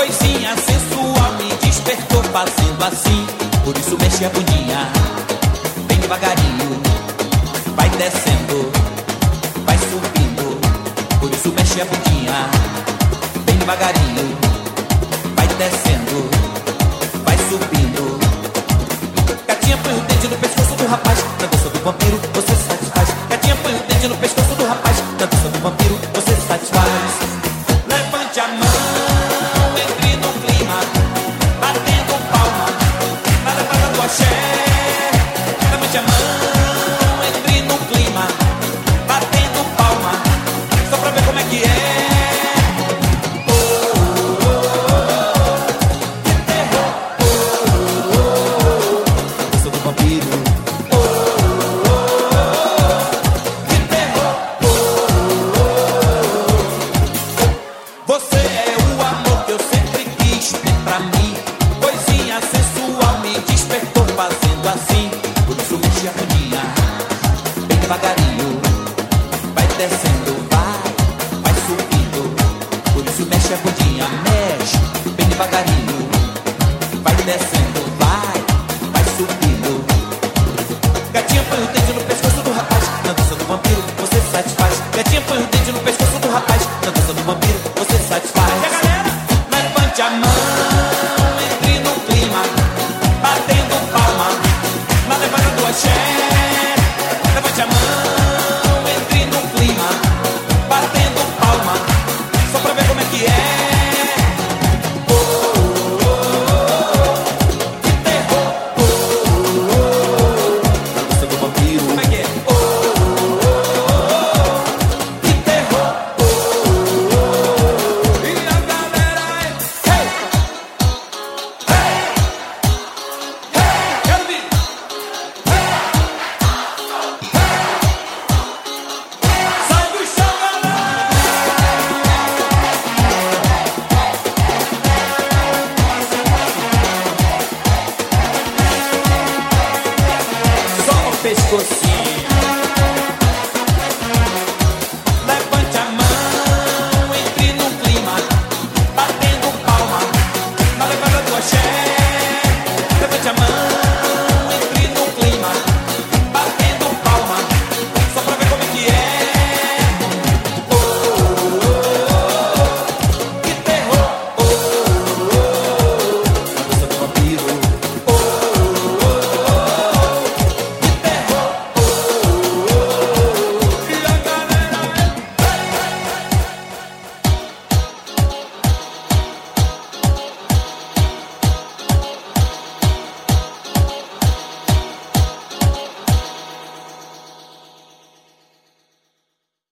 coisinha sensual me despertou fazendo assim. Por isso mexe a bundinha, bem devagarinho. Vai descendo, vai subindo. Por isso mexe a bundinha, bem devagarinho. Vai descendo, vai subindo. Gatinha põe o dente no pescoço do rapaz, na dança do vampiro. 잠깐만 Descendo, vai, vai subindo. Por isso mexe a bundinha, mexe, bem devagarinho. Vai descendo, vai, vai subindo. Gatinha põe o dente no pescocinho.